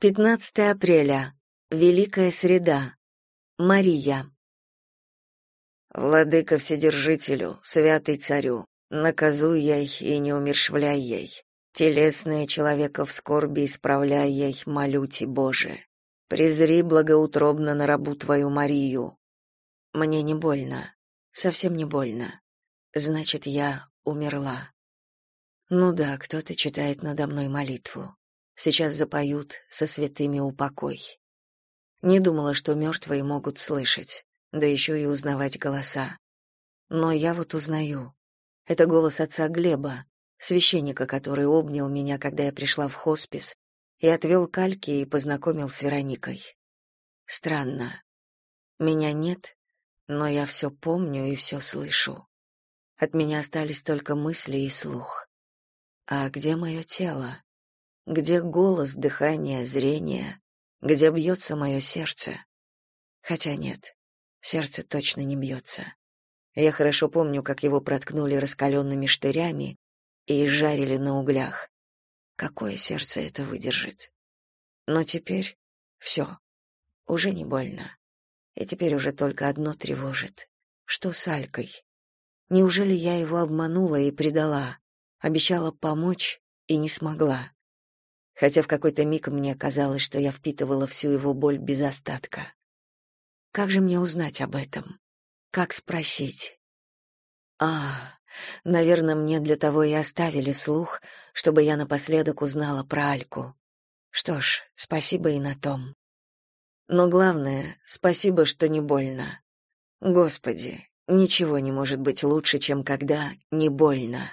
15 апреля. Великая среда. Мария. Владыка Вседержителю, святый царю, наказуй ей и не умершвляй ей. Телесное человека в скорби исправляй ей, молю ти, Боже. Презри благоутробно на рабу твою Марию. Мне не больно, совсем не больно. Значит, я умерла. Ну да, кто-то читает надо мной молитву. Сейчас запоют со святыми упокой. Не думала, что мертвые могут слышать, да еще и узнавать голоса. Но я вот узнаю. Это голос отца Глеба, священника, который обнял меня, когда я пришла в хоспис, и отвел к Альке и познакомил с Вероникой. Странно. Меня нет, но я все помню и все слышу. От меня остались только мысли и слух. А где мое тело? Где голос, дыхание, зрение, где бьется мое сердце. Хотя нет, сердце точно не бьется. Я хорошо помню, как его проткнули раскаленными штырями и жарили на углях. Какое сердце это выдержит? Но теперь все, уже не больно. И теперь уже только одно тревожит. Что с Алькой? Неужели я его обманула и предала? Обещала помочь и не смогла хотя в какой-то миг мне казалось, что я впитывала всю его боль без остатка. Как же мне узнать об этом? Как спросить? А, наверное, мне для того и оставили слух, чтобы я напоследок узнала про Альку. Что ж, спасибо и на том. Но главное, спасибо, что не больно. Господи, ничего не может быть лучше, чем когда не больно.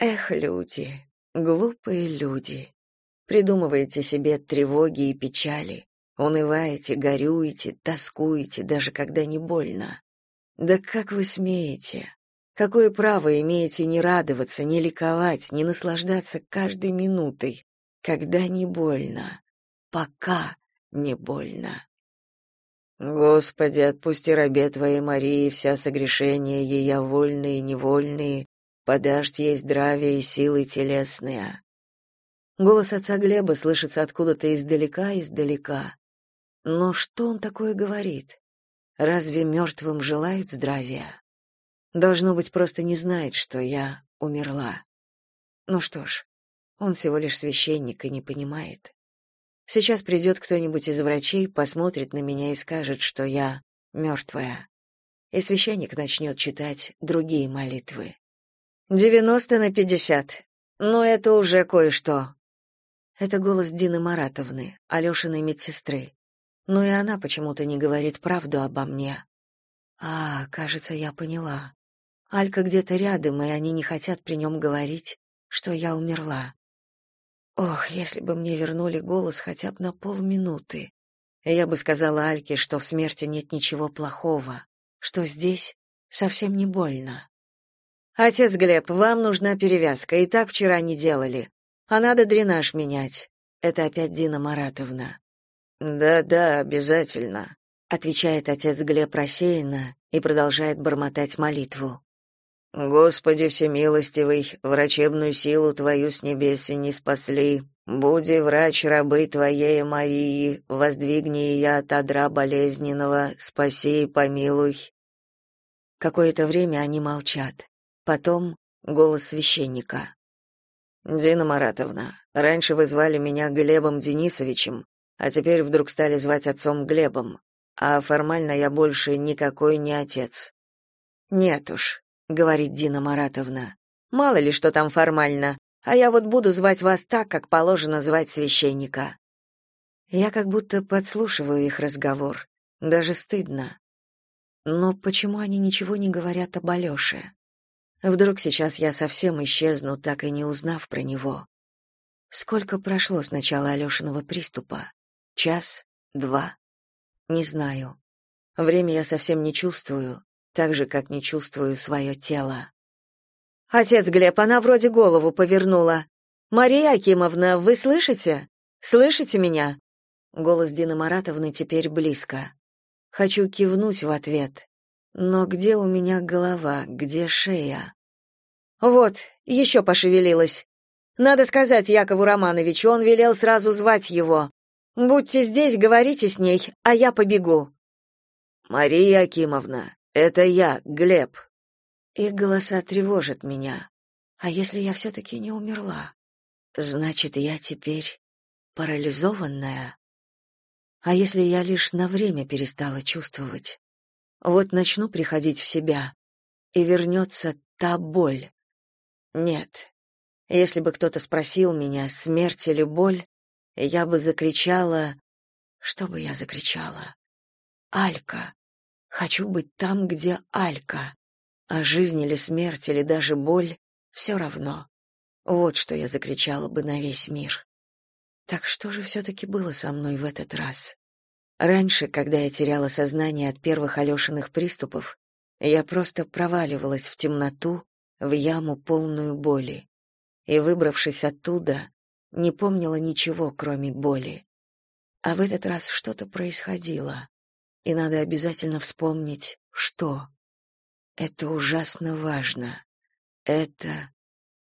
Эх, люди, глупые люди. Придумываете себе тревоги и печали, унываете, горюете, тоскуете, даже когда не больно. Да как вы смеете? Какое право имеете не радоваться, не ликовать, не наслаждаться каждой минутой, когда не больно, пока не больно? Господи, отпусти рабе Твоей Марии вся согрешения ее вольные и невольные, подашь ей здравие и силы телесные. Голос отца Глеба слышится откуда-то издалека-издалека. Но что он такое говорит? Разве мертвым желают здравия? Должно быть, просто не знает, что я умерла. Ну что ж, он всего лишь священник и не понимает. Сейчас придет кто-нибудь из врачей, посмотрит на меня и скажет, что я мертвая. И священник начнет читать другие молитвы. «Девяносто на пятьдесят. Ну, это уже кое-что», это голос Дины Маратовны, Алешиной медсестры. Но и она почему-то не говорит правду обо мне. А, кажется, я поняла. Алька где-то рядом, и они не хотят при нем говорить, что я умерла. Ох, если бы мне вернули голос хотя бы на полминуты. Я бы сказала Альке, что в смерти нет ничего плохого, что здесь совсем не больно. Отец Глеб, вам нужна перевязка, и так вчера не делали. А надо дренаж менять. Это опять Дина Маратовна. Да-да, обязательно, отвечает отец Глеб рассеянно и продолжает бормотать молитву. Господи всемилостивый, врачебную силу твою с небес не спасли. Буди врач рабы твоей Марии, воздвигни ее от одра болезненного, спаси и помилуй. Какое-то время они молчат. Потом голос священника. Дина Маратовна, раньше вы звали меня Глебом Денисовичем, а теперь вдруг стали звать отцом Глебом. А формально я больше никакой не отец. Нет уж, говорит Дина Маратовна. Мало ли что там формально, а я вот буду звать вас так, как положено звать священника. Я как будто подслушиваю их разговор. Даже стыдно. Но почему они ничего не говорят об Алёше? Вдруг сейчас я совсем исчезну, так и не узнав про него. Сколько прошло с начала Алёшиного приступа? Час? Два? Не знаю. Время я совсем не чувствую, так же, как не чувствую свое тело. «Отец Глеб, она вроде голову повернула. Мария Акимовна, вы слышите? Слышите меня?» Голос Дины Маратовны теперь близко. Хочу кивнуть в ответ, но где у меня голова, где шея? Вот, еще пошевелилась. Надо сказать Якову Романовичу, он велел сразу звать его. Будьте здесь, говорите с ней, а я побегу. Мария Акимовна, это я, Глеб. Их голоса тревожат меня. А если я все-таки не умерла? Значит, я теперь парализованная. А если я лишь на время перестала чувствовать? Вот начну приходить в себя, и вернется та боль. Нет. Если бы кто-то спросил меня, смерть или боль, я бы закричала... Что бы я закричала? Алька. Хочу быть там, где Алька. А жизнь или смерть, или даже боль — все равно. Вот что я закричала бы на весь мир. Так что же все-таки было со мной в этот раз? Раньше, когда я теряла сознание от первых Алешиных приступов, я просто проваливалась в темноту, в яму полную боли. И, выбравшись оттуда, не помнила ничего, кроме боли. А в этот раз что-то происходило, и надо обязательно вспомнить, что. Это ужасно важно. Это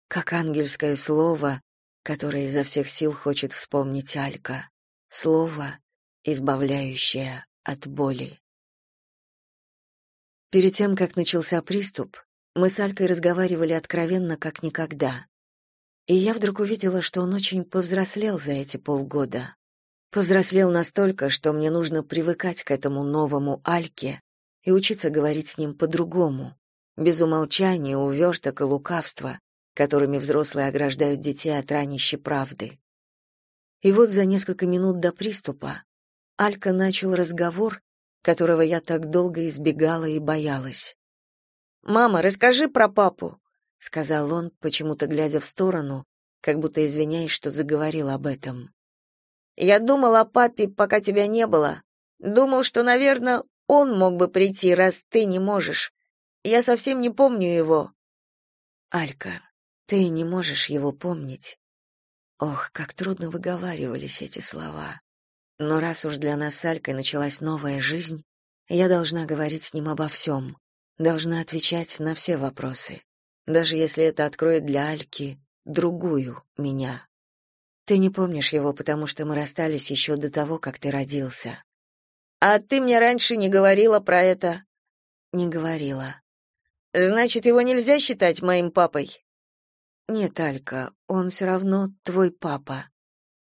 как ангельское слово, которое изо всех сил хочет вспомнить Алька. Слово, избавляющее от боли. Перед тем, как начался приступ, мы с Алькой разговаривали откровенно, как никогда. И я вдруг увидела, что он очень повзрослел за эти полгода. Повзрослел настолько, что мне нужно привыкать к этому новому Альке и учиться говорить с ним по-другому, без умолчания, уверток и лукавства, которыми взрослые ограждают детей от ранящей правды. И вот за несколько минут до приступа Алька начал разговор, которого я так долго избегала и боялась. «Мама, расскажи про папу», — сказал он, почему-то глядя в сторону, как будто извиняясь, что заговорил об этом. «Я думал о папе, пока тебя не было. Думал, что, наверное, он мог бы прийти, раз ты не можешь. Я совсем не помню его». «Алька, ты не можешь его помнить». Ох, как трудно выговаривались эти слова. Но раз уж для нас с Алькой началась новая жизнь, я должна говорить с ним обо всем, должна отвечать на все вопросы, даже если это откроет для Альки другую меня. Ты не помнишь его, потому что мы расстались еще до того, как ты родился. А ты мне раньше не говорила про это? Не говорила. Значит, его нельзя считать моим папой? Нет, Алька, он все равно твой папа,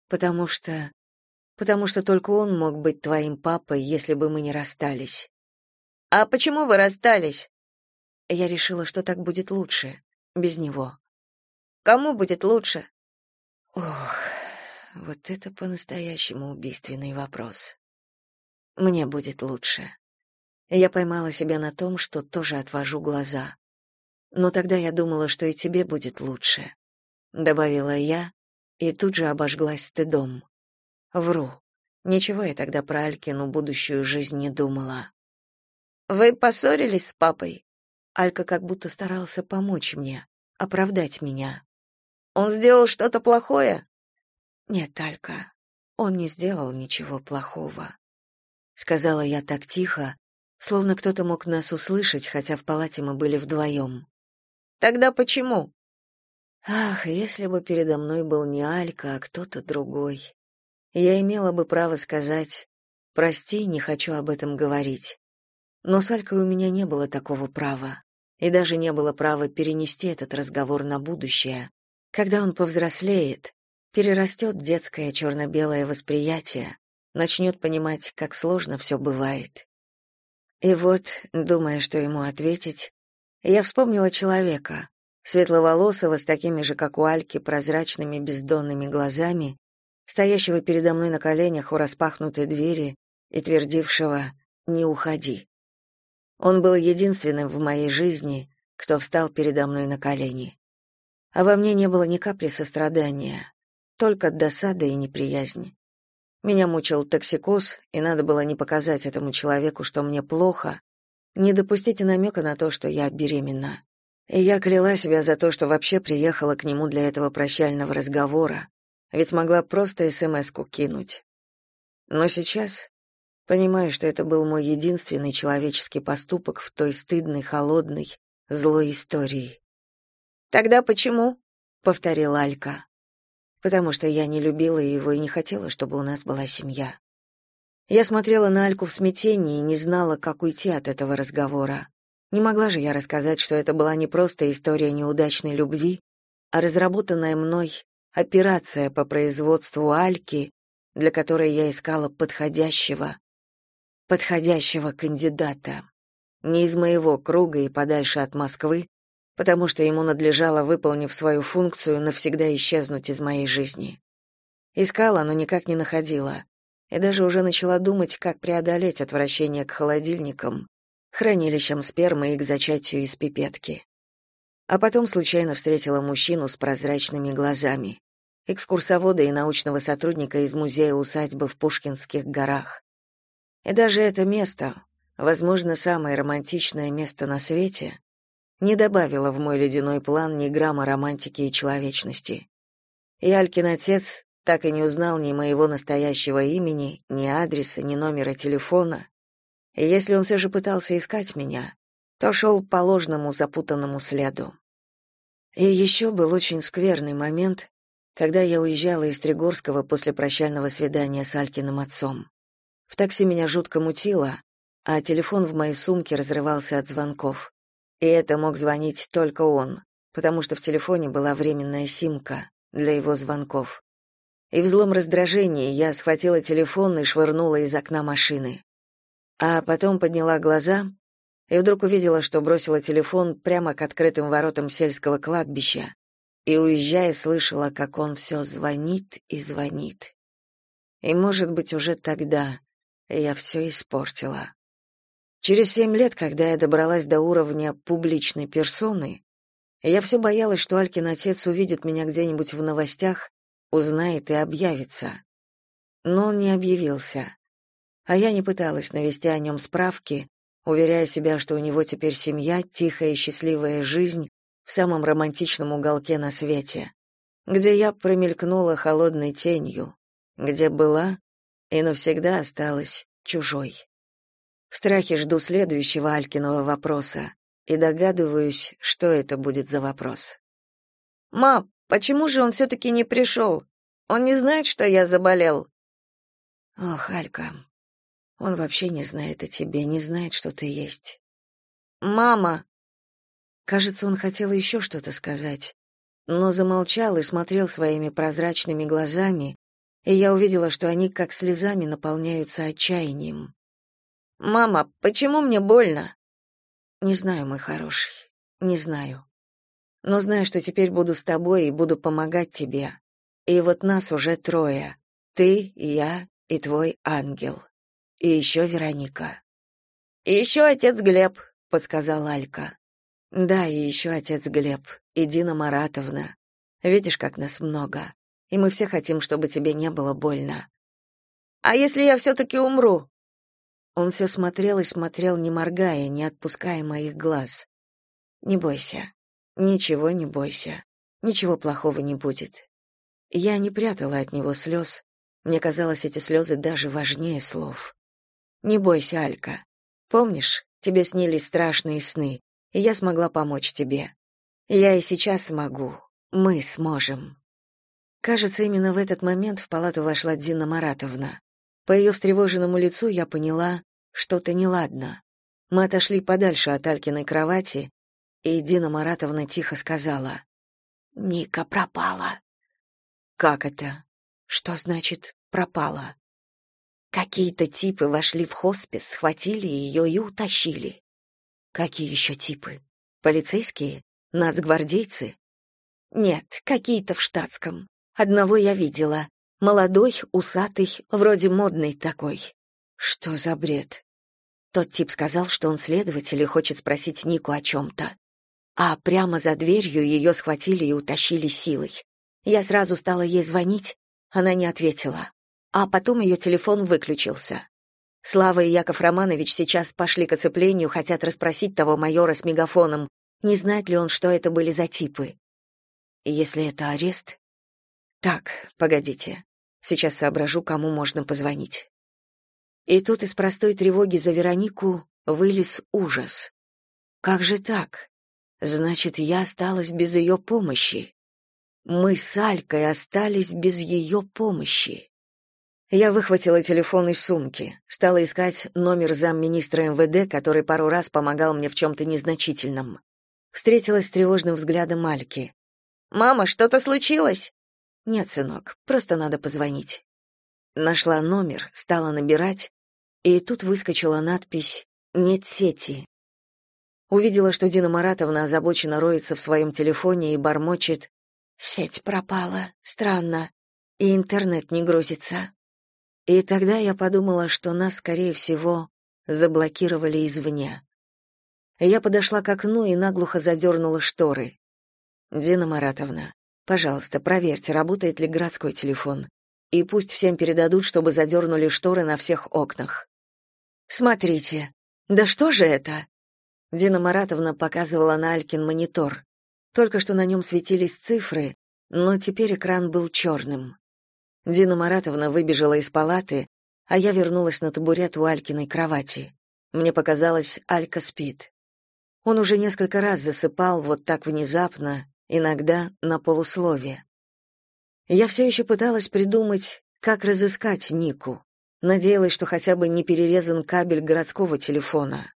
потому что потому что только он мог быть твоим папой, если бы мы не расстались. А почему вы расстались? Я решила, что так будет лучше без него. Кому будет лучше? Ох, вот это по-настоящему убийственный вопрос. Мне будет лучше. Я поймала себя на том, что тоже отвожу глаза. Но тогда я думала, что и тебе будет лучше, добавила я и тут же обожглась стыдом. Вру. Ничего я тогда про Алькину будущую жизнь не думала. Вы поссорились с папой? Алька как будто старался помочь мне, оправдать меня. Он сделал что-то плохое? Нет, Алька, он не сделал ничего плохого, сказала я так тихо, словно кто-то мог нас услышать, хотя в палате мы были вдвоем. Тогда почему? Ах, если бы передо мной был не Алька, а кто-то другой я имела бы право сказать «Прости, не хочу об этом говорить». Но с Алькой у меня не было такого права, и даже не было права перенести этот разговор на будущее. Когда он повзрослеет, перерастет детское черно-белое восприятие, начнет понимать, как сложно все бывает. И вот, думая, что ему ответить, я вспомнила человека, светловолосого, с такими же, как у Альки, прозрачными бездонными глазами, стоящего передо мной на коленях у распахнутой двери и твердившего «Не уходи». Он был единственным в моей жизни, кто встал передо мной на колени. А во мне не было ни капли сострадания, только досада и неприязнь. Меня мучил токсикоз, и надо было не показать этому человеку, что мне плохо, не допустить намека на то, что я беременна. И я кляла себя за то, что вообще приехала к нему для этого прощального разговора, ведь могла просто СМС-ку кинуть. Но сейчас понимаю, что это был мой единственный человеческий поступок в той стыдной, холодной, злой истории. Тогда почему? повторила Алька. потому что я не любила его и не хотела, чтобы у нас была семья. Я смотрела на Альку в смятении и не знала, как уйти от этого разговора. Не могла же я рассказать, что это была не просто история неудачной любви, а разработанная мной операция по производству Альки, для которой я искала подходящего, подходящего кандидата. Не из моего круга и подальше от Москвы, потому что ему надлежало, выполнив свою функцию, навсегда исчезнуть из моей жизни. Искала, но никак не находила. И даже уже начала думать, как преодолеть отвращение к холодильникам, хранилищам спермы и к зачатию из пипетки. А потом случайно встретила мужчину с прозрачными глазами, экскурсовода и научного сотрудника из музея-усадьбы в Пушкинских горах. И даже это место, возможно, самое романтичное место на свете, не добавило в мой ледяной план ни грамма романтики и человечности. И Алькин отец так и не узнал ни моего настоящего имени, ни адреса, ни номера телефона, и если он все же пытался искать меня, то шел по ложному запутанному следу. И еще был очень скверный момент, когда я уезжала из Тригорского после прощального свидания с Алькиным отцом. В такси меня жутко мутило, а телефон в моей сумке разрывался от звонков. И это мог звонить только он, потому что в телефоне была временная симка для его звонков. И в злом раздражении я схватила телефон и швырнула из окна машины а потом подняла глаза и вдруг увидела, что бросила телефон прямо к открытым воротам сельского кладбища и, уезжая, слышала, как он все звонит и звонит. И, может быть, уже тогда я все испортила. Через семь лет, когда я добралась до уровня публичной персоны, я все боялась, что Алькин отец увидит меня где-нибудь в новостях, узнает и объявится. Но он не объявился а я не пыталась навести о нем справки, уверяя себя, что у него теперь семья, тихая и счастливая жизнь в самом романтичном уголке на свете, где я промелькнула холодной тенью, где была и навсегда осталась чужой. В страхе жду следующего Алькиного вопроса и догадываюсь, что это будет за вопрос. «Ма, почему же он все-таки не пришел? Он не знает, что я заболел?» «Ох, Алька, он вообще не знает о тебе, не знает, что ты есть. Мама. Кажется, он хотел еще что-то сказать, но замолчал и смотрел своими прозрачными глазами, и я увидела, что они как слезами наполняются отчаянием. Мама, почему мне больно? Не знаю, мой хороший, не знаю. Но знаю, что теперь буду с тобой и буду помогать тебе. И вот нас уже трое. Ты, я и твой ангел. И еще Вероника. «И еще отец Глеб», — подсказал Алька. «Да, и еще отец Глеб, и Дина Маратовна. Видишь, как нас много. И мы все хотим, чтобы тебе не было больно». «А если я все-таки умру?» Он все смотрел и смотрел, не моргая, не отпуская моих глаз. «Не бойся. Ничего не бойся. Ничего плохого не будет». Я не прятала от него слез. Мне казалось, эти слезы даже важнее слов. Не бойся, Алька. Помнишь, тебе снились страшные сны, я смогла помочь тебе. Я и сейчас смогу. Мы сможем. Кажется, именно в этот момент в палату вошла Дина Маратовна. По ее встревоженному лицу я поняла, что-то неладно. Мы отошли подальше от Алькиной кровати, и Дина Маратовна тихо сказала: "Ника пропала". Как это? Что значит пропала? Какие-то типы вошли в хоспис, схватили ее и утащили. Какие еще типы? Полицейские? Нацгвардейцы? Нет, какие-то в штатском. Одного я видела. Молодой, усатый, вроде модный такой. Что за бред? Тот тип сказал, что он следователь и хочет спросить Нику о чем-то. А прямо за дверью ее схватили и утащили силой. Я сразу стала ей звонить, она не ответила а потом ее телефон выключился. Слава и Яков Романович сейчас пошли к оцеплению, хотят расспросить того майора с мегафоном, не знает ли он, что это были за типы. Если это арест... Так, погодите. Сейчас соображу, кому можно позвонить. И тут из простой тревоги за Веронику вылез ужас. Как же так? Значит, я осталась без ее помощи. мы с Алькой остались без ее помощи. Я выхватила телефон из сумки, стала искать номер замминистра МВД, который пару раз помогал мне в чем-то незначительном. Встретилась с тревожным взглядом Альки. «Мама, что-то случилось?» «Нет, сынок, просто надо позвонить». Нашла номер, стала набирать, и тут выскочила надпись «Нет сети». Увидела, что Дина Маратовна озабоченно роется в своем телефоне и бормочет «Сеть пропала, странно, и интернет не грузится». И тогда я подумала, что нас, скорее всего, заблокировали извне. Я подошла к окну и наглухо задернула шторы. «Дина Маратовна, пожалуйста, проверьте, работает ли городской телефон и пусть всем передадут, чтобы задернули шторы на всех окнах. Смотрите. Да что же это? Дина Маратовна показывала на Алькин монитор. Только что на нем светились цифры, но теперь экран был черным. Дина Маратовна выбежала из палаты, а я вернулась на табурет у Алькиной кровати. Мне показалось, Алька спит. Он уже несколько раз засыпал вот так внезапно, иногда на полуслове. Я все еще пыталась придумать, как разыскать Нику. Надеялась, что хотя бы не перерезан кабель городского телефона.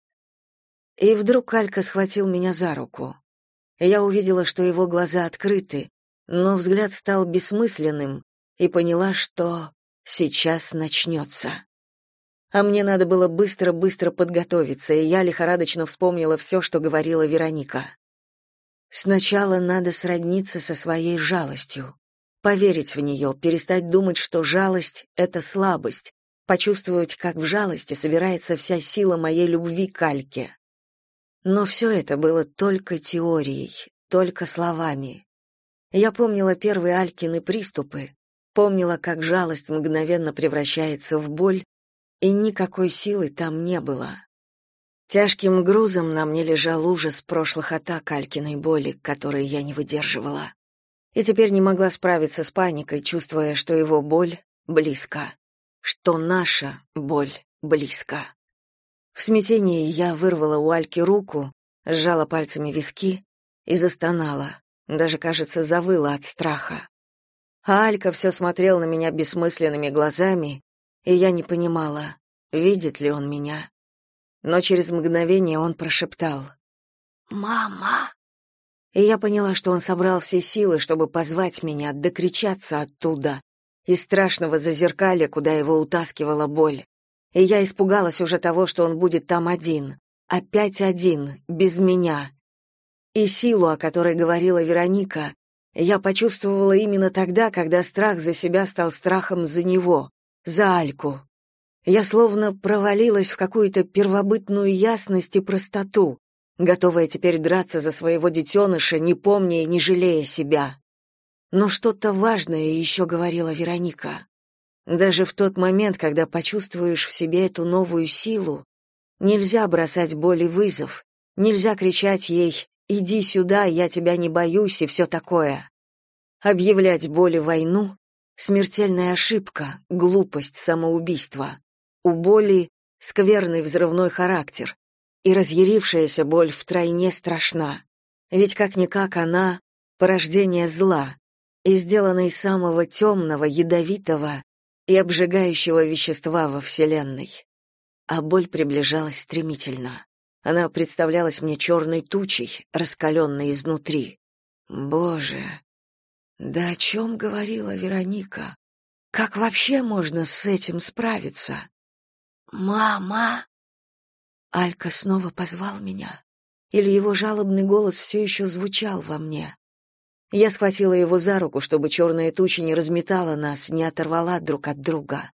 И вдруг Алька схватил меня за руку. Я увидела, что его глаза открыты, но взгляд стал бессмысленным, и поняла, что сейчас начнется. А мне надо было быстро-быстро подготовиться, и я лихорадочно вспомнила все, что говорила Вероника. Сначала надо сродниться со своей жалостью поверить в нее, перестать думать, что жалость — это слабость, почувствовать, как в жалости собирается вся сила моей любви к Альке. Но все это было только теорией, только словами. Я помнила первые Алькины приступы, помнила, как жалость мгновенно превращается в боль, и никакой силы там не было. Тяжким грузом на мне лежал ужас прошлых атак Алькиной боли, которые я не выдерживала и теперь не могла справиться с паникой, чувствуя, что его боль близко, что наша боль близко. В смятении я вырвала у Альки руку, сжала пальцами виски и застонала, даже, кажется, завыла от страха. Алька все смотрел на меня бессмысленными глазами, и я не понимала, видит ли он меня. Но через мгновение он прошептал «Мама!» и я поняла, что он собрал все силы, чтобы позвать меня, докричаться оттуда, из страшного зазеркалья, куда его утаскивала боль. И я испугалась уже того, что он будет там один, опять один, без меня. И силу, о которой говорила Вероника, я почувствовала именно тогда, когда страх за себя стал страхом за него, за Альку. Я словно провалилась в какую-то первобытную ясность и простоту, готовая теперь драться за своего детеныша, не помня и не жалея себя. Но что-то важное еще говорила Вероника. Даже в тот момент, когда почувствуешь в себе эту новую силу, нельзя бросать боли вызов, нельзя кричать ей «иди сюда, я тебя не боюсь» и все такое. Объявлять боли войну — смертельная ошибка, глупость, самоубийство. У боли — скверный взрывной характер, и разъярившаяся боль втройне страшна. Ведь как-никак она — порождение зла и сделана из самого темного, ядовитого и обжигающего вещества во Вселенной. А боль приближалась стремительно. Она представлялась мне черной тучей, раскаленной изнутри. Боже! Да о чем говорила Вероника? Как вообще можно с этим справиться? «Мама!» Алька снова позвал меня, или его жалобный голос все еще звучал во мне. Я схватила его за руку, чтобы черная туча не разметала нас, не оторвала друг от друга.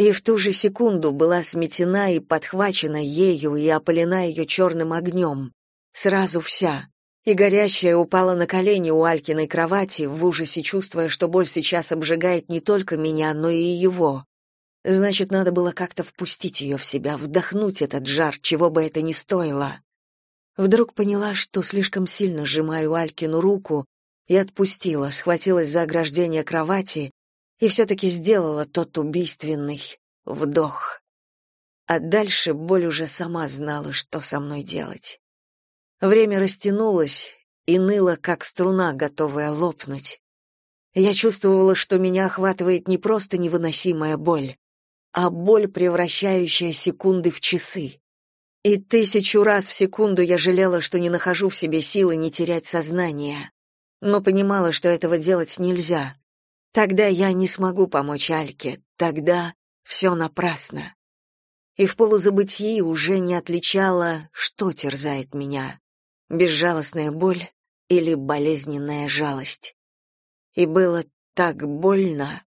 И в ту же секунду была сметена и подхвачена ею и опалена ее черным огнем. Сразу вся. И горящая упала на колени у Алькиной кровати, в ужасе чувствуя, что боль сейчас обжигает не только меня, но и его. Значит, надо было как-то впустить ее в себя, вдохнуть этот жар, чего бы это ни стоило. Вдруг поняла, что слишком сильно сжимаю Алькину руку, и отпустила, схватилась за ограждение кровати и все-таки сделала тот убийственный вдох. А дальше боль уже сама знала, что со мной делать. Время растянулось и ныло, как струна, готовая лопнуть. Я чувствовала, что меня охватывает не просто невыносимая боль, а боль, превращающая секунды в часы. И тысячу раз в секунду я жалела, что не нахожу в себе силы не терять сознание, но понимала, что этого делать нельзя. Тогда я не смогу помочь Альке, тогда все напрасно. И в полузабытии уже не отличала, что терзает меня — безжалостная боль или болезненная жалость. И было так больно,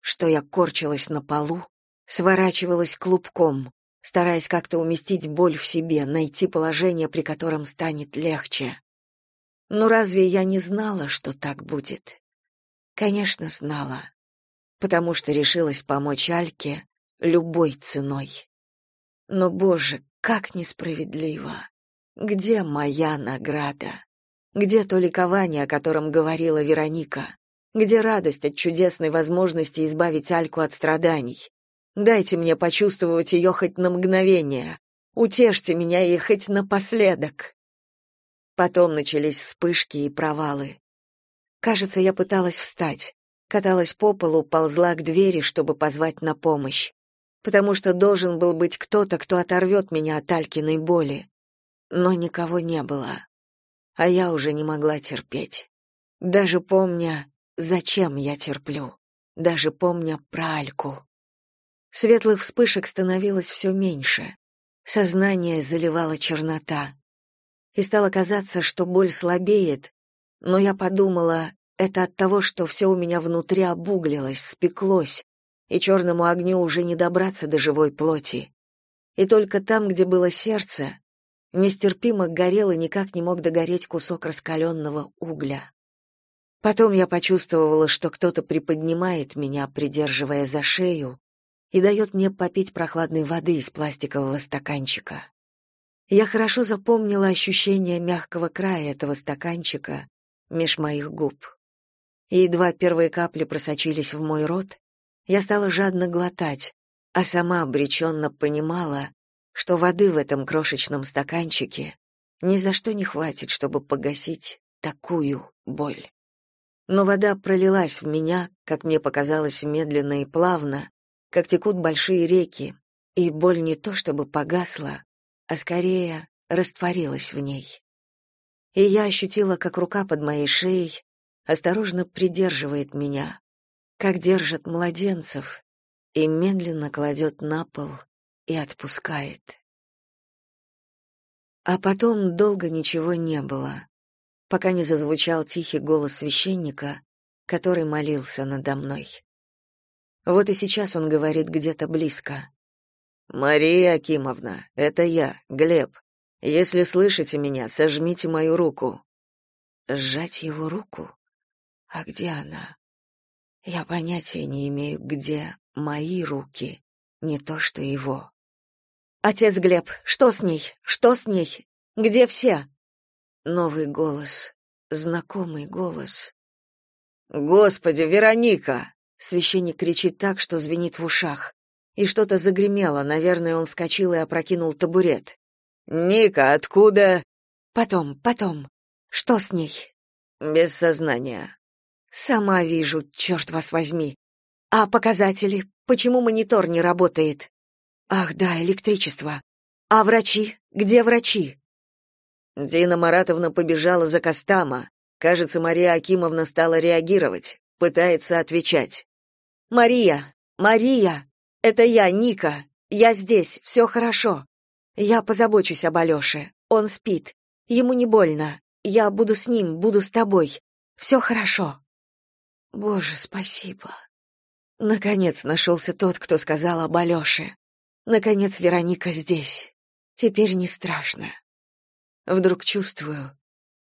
что я корчилась на полу, сворачивалась клубком, стараясь как-то уместить боль в себе, найти положение, при котором станет легче. Но разве я не знала, что так будет? Конечно, знала, потому что решилась помочь Альке любой ценой. Но, боже, как несправедливо! Где моя награда? Где то ликование, о котором говорила Вероника? Где радость от чудесной возможности избавить Альку от страданий? Дайте мне почувствовать ее хоть на мгновение. Утешьте меня и хоть напоследок. Потом начались вспышки и провалы. Кажется, я пыталась встать, каталась по полу, ползла к двери, чтобы позвать на помощь, потому что должен был быть кто-то, кто оторвет меня от Алькиной боли. Но никого не было. А я уже не могла терпеть. Даже помня, зачем я терплю, даже помня про Альку. Светлых вспышек становилось все меньше. Сознание заливала чернота. И стало казаться, что боль слабеет, но я подумала, это от того, что все у меня внутри обуглилось, спеклось, и черному огню уже не добраться до живой плоти. И только там, где было сердце, нестерпимо горел и никак не мог догореть кусок раскаленного угля. Потом я почувствовала, что кто-то приподнимает меня, придерживая за шею, и дает мне попить прохладной воды из пластикового стаканчика. Я хорошо запомнила ощущение мягкого края этого стаканчика меж моих губ. И едва первые капли просочились в мой рот, я стала жадно глотать, а сама обреченно понимала, что воды в этом крошечном стаканчике ни за что не хватит, чтобы погасить такую боль. Но вода пролилась в меня, как мне показалось, медленно и плавно, как текут большие реки, и боль не то чтобы погасла, а скорее растворилась в ней. И я ощутила, как рука под моей шеей осторожно придерживает меня, как держит младенцев, и медленно кладет на пол и отпускает. А потом долго ничего не было, пока не зазвучал тихий голос священника, который молился надо мной. Вот и сейчас он говорит где-то близко. «Мария Акимовна, это я, Глеб. Если слышите меня, сожмите мою руку». Сжать его руку? А где она? Я понятия не имею, где мои руки, не то что его. Отец Глеб, что с ней? Что с ней? Где все? Новый голос, знакомый голос. Господи, Вероника, Священник кричит так, что звенит в ушах. И что-то загремело, наверное, он вскочил и опрокинул табурет. «Ника, откуда?» «Потом, потом. Что с ней?» «Без сознания». «Сама вижу, черт вас возьми. А показатели? Почему монитор не работает?» «Ах да, электричество. А врачи? Где врачи?» Дина Маратовна побежала за Костама. Кажется, Мария Акимовна стала реагировать, пытается отвечать. Мария, Мария, это я, Ника. Я здесь, все хорошо. Я позабочусь об Алёше. Он спит. Ему не больно. Я буду с ним, буду с тобой. Все хорошо. Боже, спасибо. Наконец нашелся тот, кто сказал об Алёше. Наконец Вероника здесь. Теперь не страшно. Вдруг чувствую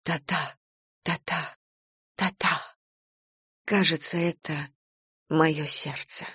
та-та, та-та, та-та. Кажется, это мое сердце.